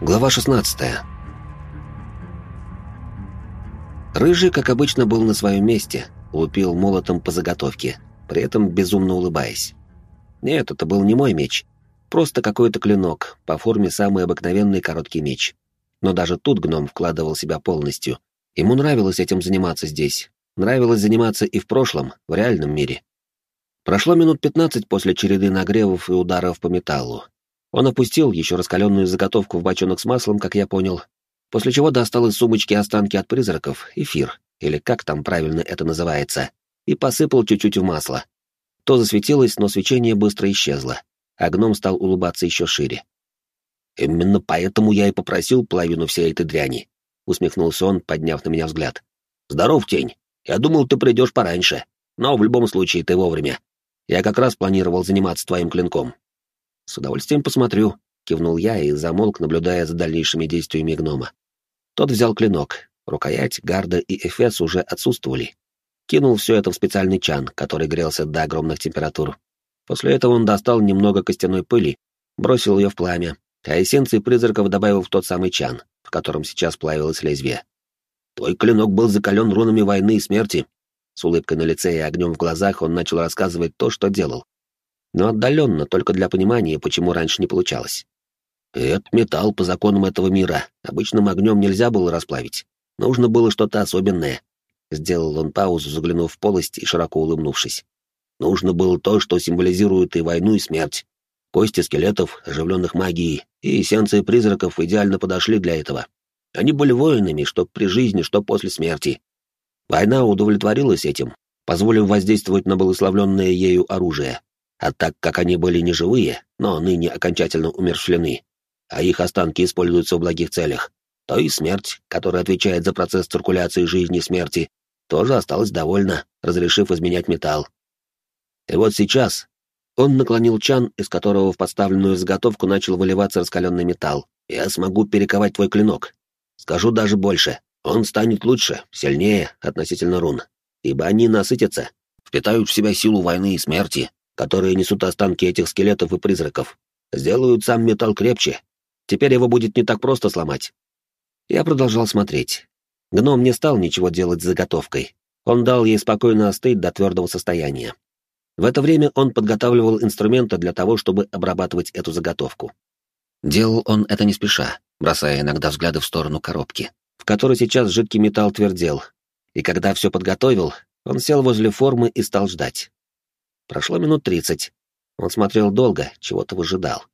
Глава 16 Рыжий, как обычно, был на своем месте, лупил молотом по заготовке, при этом безумно улыбаясь. Нет, это был не мой меч, просто какой-то клинок, по форме самый обыкновенный короткий меч. Но даже тут гном вкладывал себя полностью. Ему нравилось этим заниматься здесь. Нравилось заниматься и в прошлом, в реальном мире. Прошло минут пятнадцать после череды нагревов и ударов по металлу, он опустил еще раскаленную заготовку в бочонок с маслом, как я понял, после чего достал из сумочки останки от призраков, эфир, или как там правильно это называется, и посыпал чуть-чуть в масло. То засветилось, но свечение быстро исчезло, а гном стал улыбаться еще шире. «Именно поэтому я и попросил половину всей этой дряни», — усмехнулся он, подняв на меня взгляд. «Здоров, тень. Я думал, ты придешь пораньше, но в любом случае ты вовремя. Я как раз планировал заниматься твоим клинком, «С удовольствием посмотрю», — кивнул я и замолк, наблюдая за дальнейшими действиями гнома. Тот взял клинок. Рукоять, гарда и эфес уже отсутствовали. Кинул все это в специальный чан, который грелся до огромных температур. После этого он достал немного костяной пыли, бросил ее в пламя, а эссенции призраков добавил в тот самый чан, в котором сейчас плавилось лезвие. «Твой клинок был закален рунами войны и смерти». С улыбкой на лице и огнем в глазах он начал рассказывать то, что делал но отдаленно, только для понимания, почему раньше не получалось. Это металл по законам этого мира. Обычным огнем нельзя было расплавить. Нужно было что-то особенное. Сделал он паузу, заглянув в полость и широко улыбнувшись. Нужно было то, что символизирует и войну, и смерть. Кости скелетов, оживленных магией, и эссенции призраков идеально подошли для этого. Они были воинами, что при жизни, что после смерти. Война удовлетворилась этим, позволив воздействовать на благословленное ею оружие, а так как они были не живые, но ныне окончательно умершлены, а их останки используются в благих целях, то и смерть, которая отвечает за процесс циркуляции жизни и смерти, тоже осталась довольна, разрешив изменять металл. И вот сейчас он наклонил чан, из которого в подставленную заготовку начал выливаться раскаленный металл. «Я смогу перековать твой клинок. Скажу даже больше. Он станет лучше, сильнее относительно рун, ибо они насытятся, впитают в себя силу войны и смерти, которые несут останки этих скелетов и призраков. Сделают сам металл крепче. Теперь его будет не так просто сломать. Я продолжал смотреть. Гном не стал ничего делать с заготовкой. Он дал ей спокойно остыть до твердого состояния. В это время он подготавливал инструменты для того, чтобы обрабатывать эту заготовку. Делал он это не спеша, бросая иногда взгляды в сторону коробки, в которой сейчас жидкий металл твердел. И когда все подготовил, он сел возле формы и стал ждать. Прошло минут тридцать. Он смотрел долго, чего-то выжидал.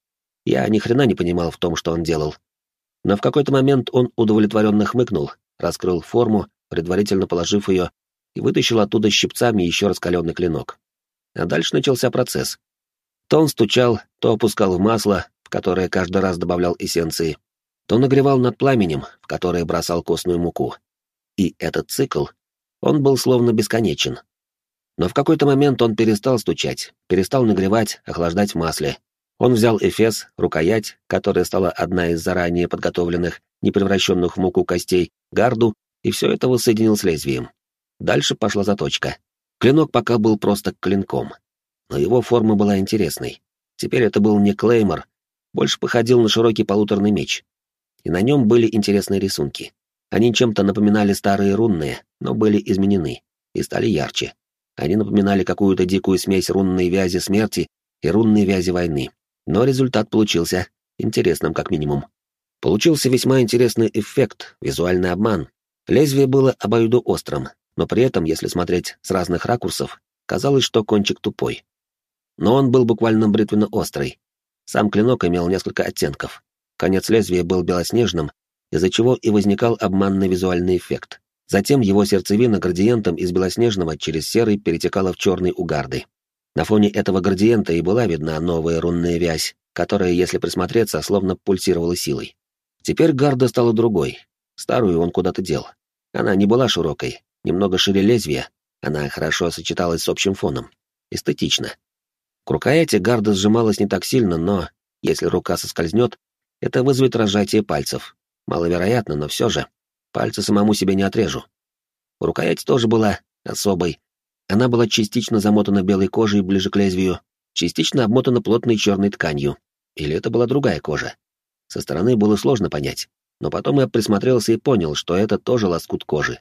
Я ни хрена не понимал в том, что он делал. Но в какой-то момент он удовлетворенно хмыкнул, раскрыл форму, предварительно положив ее, и вытащил оттуда щипцами еще раскаленный клинок. А дальше начался процесс. То он стучал, то опускал в масло, в которое каждый раз добавлял эссенции, то нагревал над пламенем, в которое бросал костную муку. И этот цикл, он был словно бесконечен. Но в какой-то момент он перестал стучать, перестал нагревать, охлаждать в масле. Он взял эфес, рукоять, которая стала одна из заранее подготовленных, не превращенных в муку костей, гарду, и все это воссоединил с лезвием. Дальше пошла заточка. Клинок пока был просто клинком. Но его форма была интересной. Теперь это был не клеймор, больше походил на широкий полуторный меч. И на нем были интересные рисунки. Они чем-то напоминали старые рунные, но были изменены и стали ярче. Они напоминали какую-то дикую смесь рунной вязи смерти и рунной вязи войны. Но результат получился интересным как минимум. Получился весьма интересный эффект, визуальный обман. Лезвие было обоюдоострым, но при этом, если смотреть с разных ракурсов, казалось, что кончик тупой. Но он был буквально бритвенно-острый. Сам клинок имел несколько оттенков. Конец лезвия был белоснежным, из-за чего и возникал обманный визуальный эффект. Затем его сердцевина градиентом из белоснежного через серый перетекала в черный у гарды. На фоне этого градиента и была видна новая рунная вязь, которая, если присмотреться, словно пульсировала силой. Теперь гарда стала другой. Старую он куда-то дел. Она не была широкой, немного шире лезвия, она хорошо сочеталась с общим фоном. Эстетично. К рукояти гарда сжималась не так сильно, но, если рука соскользнет, это вызовет разжатие пальцев. Маловероятно, но все же. Пальцы самому себе не отрежу. Рукоять тоже была особой. Она была частично замотана белой кожей ближе к лезвию, частично обмотана плотной черной тканью. Или это была другая кожа? Со стороны было сложно понять, но потом я присмотрелся и понял, что это тоже лоскут кожи.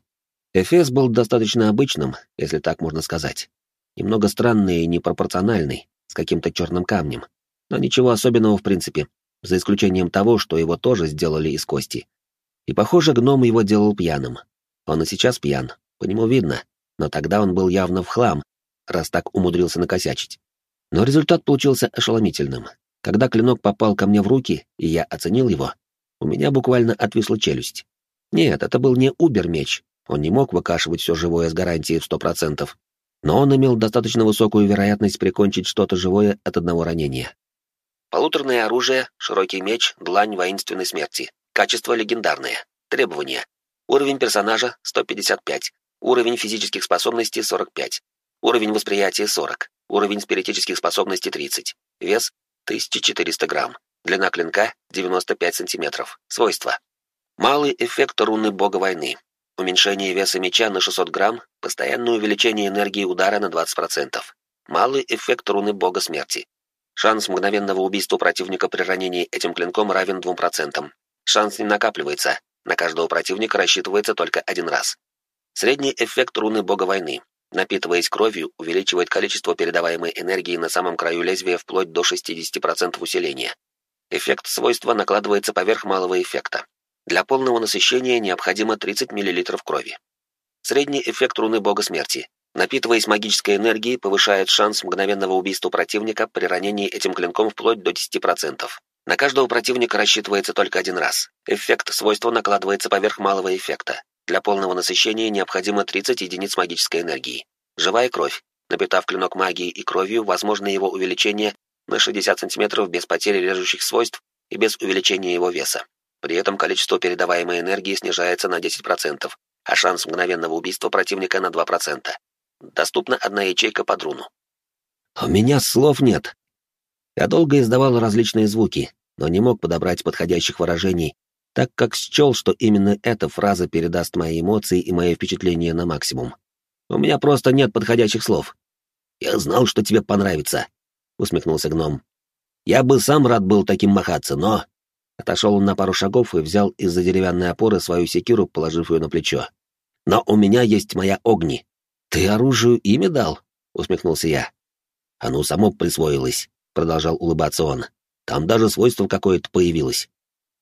Эфес был достаточно обычным, если так можно сказать. Немного странный и непропорциональный, с каким-то черным камнем. Но ничего особенного в принципе, за исключением того, что его тоже сделали из кости. И, похоже, гном его делал пьяным. Он и сейчас пьян, по нему видно, но тогда он был явно в хлам, раз так умудрился накосячить. Но результат получился ошеломительным. Когда клинок попал ко мне в руки, и я оценил его, у меня буквально отвисла челюсть. Нет, это был не убер-меч, он не мог выкашивать все живое с гарантией в сто процентов, но он имел достаточно высокую вероятность прикончить что-то живое от одного ранения. Полуторное оружие, широкий меч, длань воинственной смерти. Качество легендарное. Требования. Уровень персонажа 155. Уровень физических способностей 45. Уровень восприятия 40. Уровень спиритических способностей 30. Вес 1400 грамм. Длина клинка 95 сантиметров. Свойства. Малый эффект руны бога войны. Уменьшение веса меча на 600 грамм, постоянное увеличение энергии удара на 20%. Малый эффект руны бога смерти. Шанс мгновенного убийства противника при ранении этим клинком равен 2%. Шанс не накапливается. На каждого противника рассчитывается только один раз. Средний эффект руны бога войны. Напитываясь кровью, увеличивает количество передаваемой энергии на самом краю лезвия вплоть до 60% усиления. Эффект свойства накладывается поверх малого эффекта. Для полного насыщения необходимо 30 мл крови. Средний эффект руны бога смерти. Напитываясь магической энергией, повышает шанс мгновенного убийства противника при ранении этим клинком вплоть до 10%. На каждого противника рассчитывается только один раз. Эффект свойства накладывается поверх малого эффекта. Для полного насыщения необходимо 30 единиц магической энергии. Живая кровь. Напитав клинок магией и кровью, возможно его увеличение на 60 см без потери режущих свойств и без увеличения его веса. При этом количество передаваемой энергии снижается на 10%, а шанс мгновенного убийства противника на 2%. Доступна одна ячейка под руну. «У меня слов нет». Я долго издавал различные звуки, но не мог подобрать подходящих выражений, так как счел, что именно эта фраза передаст мои эмоции и мои впечатления на максимум. У меня просто нет подходящих слов. «Я знал, что тебе понравится», — усмехнулся гном. «Я бы сам рад был таким махаться, но...» Отошел он на пару шагов и взял из-за деревянной опоры свою секиру, положив ее на плечо. «Но у меня есть моя огни». «Ты оружию имя дал?» — усмехнулся я. «Оно само присвоилось», — продолжал улыбаться он. «Там даже свойство какое-то появилось.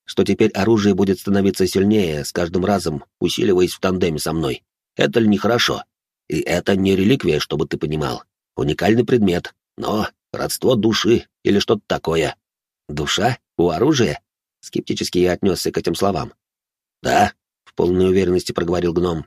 Что теперь оружие будет становиться сильнее с каждым разом, усиливаясь в тандеме со мной. Это ли нехорошо? И это не реликвия, чтобы ты понимал. Уникальный предмет, но родство души или что-то такое. Душа? У оружия? Скептически я отнесся к этим словам. «Да», — в полной уверенности проговорил гном.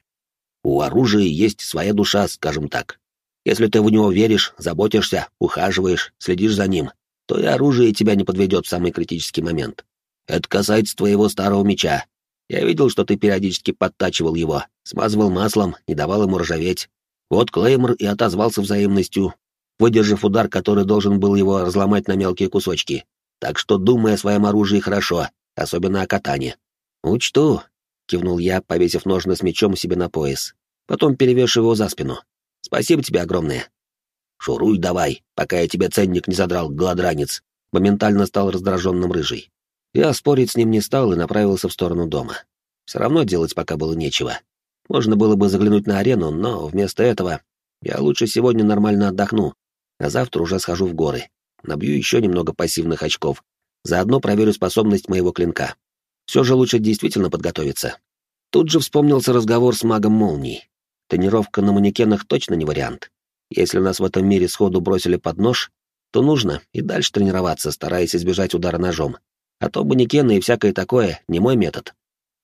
«У оружия есть своя душа, скажем так. Если ты в него веришь, заботишься, ухаживаешь, следишь за ним, то и оружие тебя не подведет в самый критический момент. Это касается твоего старого меча. Я видел, что ты периодически подтачивал его, смазывал маслом, не давал ему ржаветь. Вот Клеймор и отозвался взаимностью, выдержав удар, который должен был его разломать на мелкие кусочки. Так что думай о своем оружии хорошо, особенно о катане. «Учту», — кивнул я, повесив ножны с мечом себе на пояс. Потом перевешу его за спину. «Спасибо тебе огромное». «Шуруй давай, пока я тебе ценник не задрал, гладранец», — моментально стал раздраженным рыжий. Я спорить с ним не стал и направился в сторону дома. Все равно делать пока было нечего. Можно было бы заглянуть на арену, но вместо этого я лучше сегодня нормально отдохну, а завтра уже схожу в горы набью еще немного пассивных очков, заодно проверю способность моего клинка. Все же лучше действительно подготовиться. Тут же вспомнился разговор с магом молний. Тренировка на манекенах точно не вариант. Если нас в этом мире сходу бросили под нож, то нужно и дальше тренироваться, стараясь избежать удара ножом. А то манекены и всякое такое — не мой метод.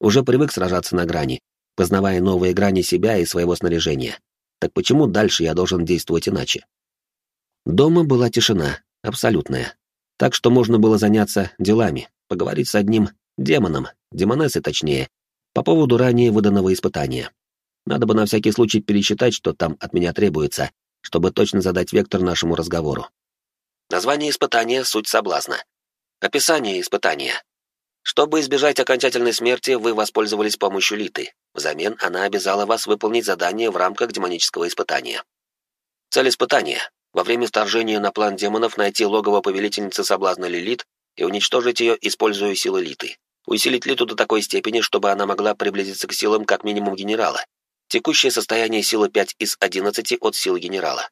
Уже привык сражаться на грани, познавая новые грани себя и своего снаряжения. Так почему дальше я должен действовать иначе? Дома была тишина, абсолютная. Так что можно было заняться делами, поговорить с одним демоном, демонессой точнее, по поводу ранее выданного испытания. Надо бы на всякий случай пересчитать, что там от меня требуется, чтобы точно задать вектор нашему разговору. Название испытания — суть соблазна. Описание испытания. Чтобы избежать окончательной смерти, вы воспользовались помощью Литы. Взамен она обязала вас выполнить задание в рамках демонического испытания. Цель испытания во время вторжения на план демонов найти логово повелительницы соблазна Лилит и уничтожить ее, используя силы Литы. Усилить Литу до такой степени, чтобы она могла приблизиться к силам как минимум генерала. Текущее состояние силы 5 из 11 от силы генерала.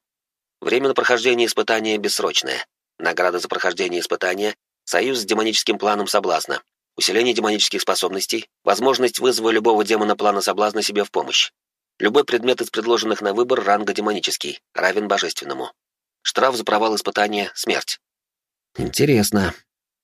Время на прохождение испытания бессрочное. Награда за прохождение испытания — союз с демоническим планом соблазна. Усиление демонических способностей, возможность вызова любого демона плана соблазна себе в помощь. Любой предмет из предложенных на выбор ранга демонический, равен божественному. Штраф за провал испытания — смерть. Интересно.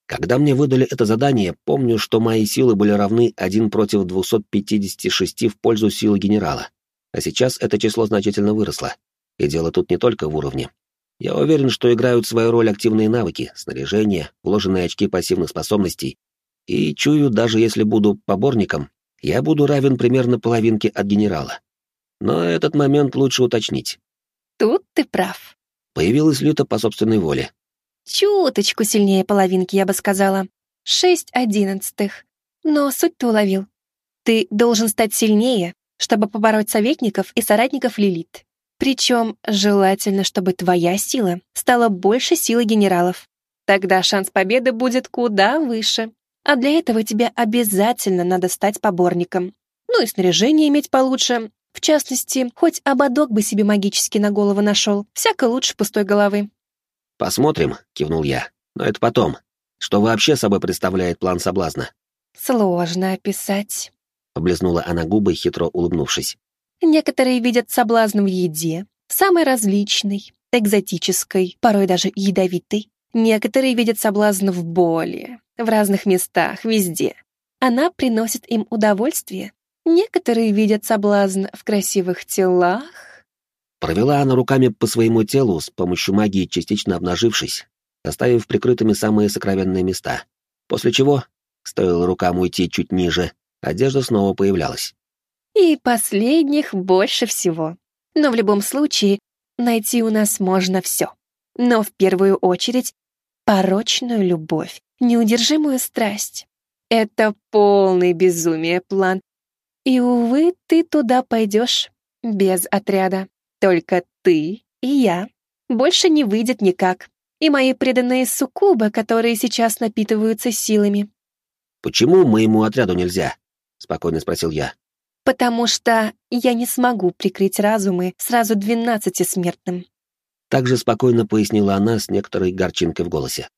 Когда мне выдали это задание, помню, что мои силы были равны 1 против 256 в пользу силы генерала. А сейчас это число значительно выросло. И дело тут не только в уровне. Я уверен, что играют свою роль активные навыки, снаряжение, вложенные очки пассивных способностей. И чую, даже если буду поборником, я буду равен примерно половинке от генерала. Но этот момент лучше уточнить. Тут ты прав. Появилась Люта по собственной воле. Чуточку сильнее половинки, я бы сказала. Шесть одиннадцатых. Но суть ты уловил. Ты должен стать сильнее, чтобы побороть советников и соратников Лилит. Причем желательно, чтобы твоя сила стала больше силы генералов. Тогда шанс победы будет куда выше. А для этого тебе обязательно надо стать поборником. Ну и снаряжение иметь получше. В частности, хоть ободок бы себе магически на голову нашел. Всяко лучше пустой головы. «Посмотрим», — кивнул я. «Но это потом. Что вообще собой представляет план соблазна?» «Сложно описать», — облизнула она губы, хитро улыбнувшись. Некоторые видят соблазн в еде, самой различной, экзотической, порой даже ядовитой. Некоторые видят соблазн в боли, в разных местах, везде. Она приносит им удовольствие. Некоторые видят соблазн в красивых телах. Провела она руками по своему телу с помощью магии, частично обнажившись, оставив прикрытыми самые сокровенные места. После чего, стоило рукам уйти чуть ниже, одежда снова появлялась. И последних больше всего. Но в любом случае, найти у нас можно все. Но в первую очередь порочную любовь, неудержимую страсть. Это полный безумие план. И, увы, ты туда пойдешь без отряда. Только ты и я. Больше не выйдет никак. И мои преданные суккубы, которые сейчас напитываются силами. «Почему моему отряду нельзя?» — спокойно спросил я потому что я не смогу прикрыть разумы сразу двенадцати смертным. Также спокойно пояснила она с некоторой горчинкой в голосе.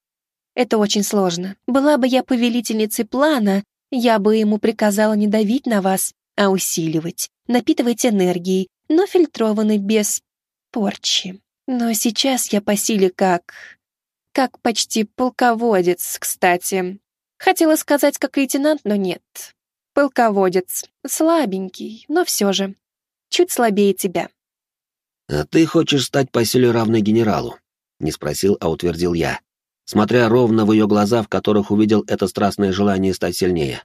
Это очень сложно. Была бы я повелительницей плана, я бы ему приказала не давить на вас, а усиливать, напитывать энергией, но фильтрованной без порчи. Но сейчас я по силе как... как почти полководец, кстати. Хотела сказать как лейтенант, но нет. Полководец. Слабенький, но все же. Чуть слабее тебя. «А ты хочешь стать по силе равной генералу?» Не спросил, а утвердил я, смотря ровно в ее глаза, в которых увидел это страстное желание стать сильнее.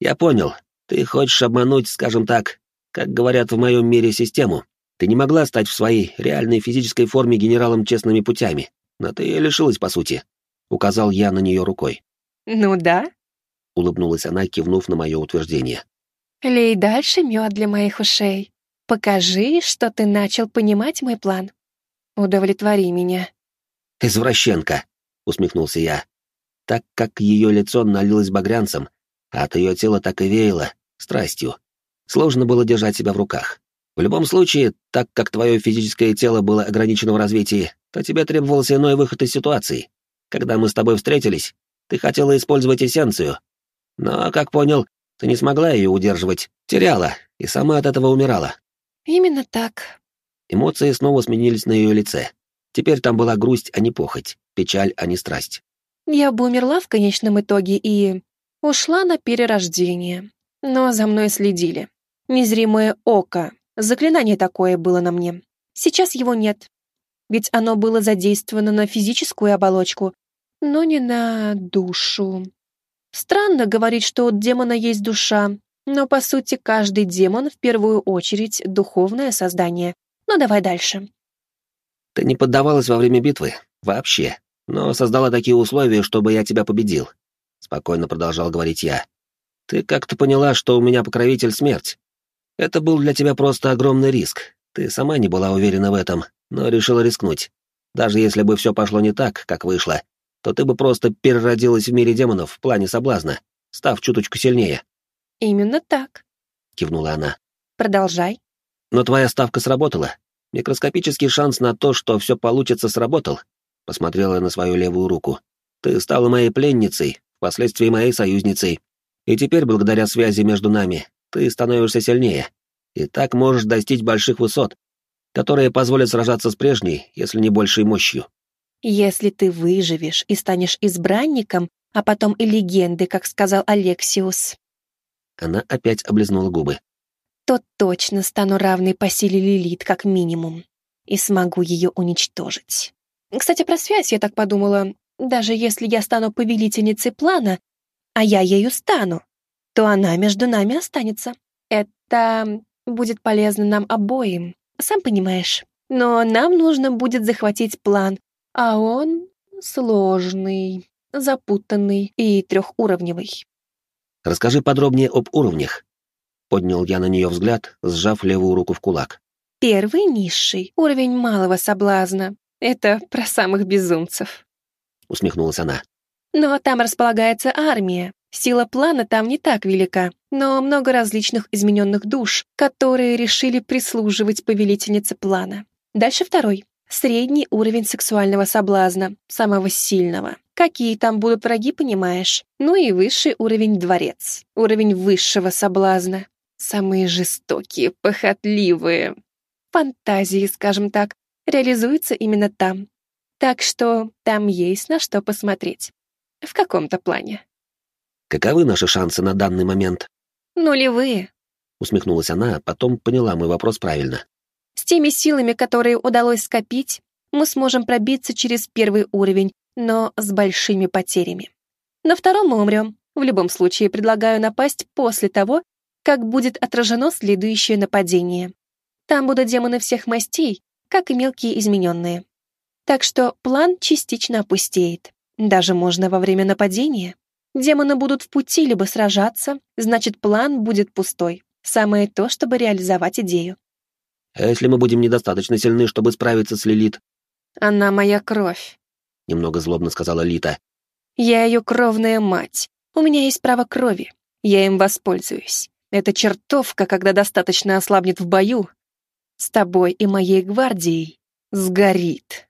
«Я понял. Ты хочешь обмануть, скажем так, как говорят в моем мире, систему. Ты не могла стать в своей реальной физической форме генералом честными путями, но ты лишилась, по сути», — указал я на нее рукой. «Ну да, — улыбнулась она, кивнув на мое утверждение. «Лей дальше мед для моих ушей. Покажи, что ты начал понимать мой план. Удовлетвори меня». «Извращенка», — усмехнулся я, так как ее лицо налилось багрянцем, а от ее тела так и веяло, страстью. Сложно было держать себя в руках. В любом случае, так как твое физическое тело было ограничено в развитии, то тебе требовался иной выход из ситуации. Когда мы с тобой встретились, ты хотела использовать эссенцию, но, как понял, ты не смогла ее удерживать, теряла и сама от этого умирала. Именно так. Эмоции снова сменились на ее лице. Теперь там была грусть, а не похоть, печаль, а не страсть. Я бы умерла в конечном итоге и ушла на перерождение. Но за мной следили. Незримое око. Заклинание такое было на мне. Сейчас его нет. Ведь оно было задействовано на физическую оболочку, но не на душу. Странно говорить, что у демона есть душа, но по сути каждый демон в первую очередь духовное создание. Ну давай дальше. Ты не поддавалась во время битвы? Вообще. Но создала такие условия, чтобы я тебя победил. Спокойно продолжал говорить я. Ты как-то поняла, что у меня покровитель смерть. Это был для тебя просто огромный риск. Ты сама не была уверена в этом, но решила рискнуть. Даже если бы все пошло не так, как вышло, то ты бы просто переродилась в мире демонов в плане соблазна, став чуточку сильнее. «Именно так», — кивнула она. «Продолжай». «Но твоя ставка сработала. Микроскопический шанс на то, что все получится, сработал». Посмотрела на свою левую руку. «Ты стала моей пленницей, впоследствии моей союзницей. И теперь, благодаря связи между нами, ты становишься сильнее. И так можешь достичь больших высот, которые позволят сражаться с прежней, если не большей мощью. Если ты выживешь и станешь избранником, а потом и легендой, как сказал Алексиус. Она опять облизнула губы. То точно стану равной по силе Лилит, как минимум, и смогу ее уничтожить. Кстати, про связь я так подумала. Даже если я стану повелительницей плана, а я ею стану, то она между нами останется. Это будет полезно нам обоим, сам понимаешь. Но нам нужно будет захватить план, а он сложный, запутанный и трехуровневый. «Расскажи подробнее об уровнях», — поднял я на нее взгляд, сжав левую руку в кулак. «Первый низший, уровень малого соблазна. Это про самых безумцев», — усмехнулась она. «Но там располагается армия, Сила плана там не так велика, но много различных измененных душ, которые решили прислуживать повелительнице плана. Дальше второй. Средний уровень сексуального соблазна, самого сильного. Какие там будут враги, понимаешь? Ну и высший уровень дворец. Уровень высшего соблазна. Самые жестокие, похотливые. Фантазии, скажем так, реализуются именно там. Так что там есть на что посмотреть. В каком-то плане. Каковы наши шансы на данный момент? Нулевые. Усмехнулась она, а потом поняла мой вопрос правильно. С теми силами, которые удалось скопить, мы сможем пробиться через первый уровень, но с большими потерями. На втором мы умрем. В любом случае, предлагаю напасть после того, как будет отражено следующее нападение. Там будут демоны всех мастей, как и мелкие измененные. Так что план частично опустеет. Даже можно во время нападения. Демоны будут в пути либо сражаться, значит, план будет пустой. Самое то, чтобы реализовать идею. А если мы будем недостаточно сильны, чтобы справиться с Лилит? Она моя кровь. Немного злобно сказала Лита. Я ее кровная мать. У меня есть право крови. Я им воспользуюсь. Эта чертовка, когда достаточно ослабнет в бою, с тобой и моей гвардией, сгорит.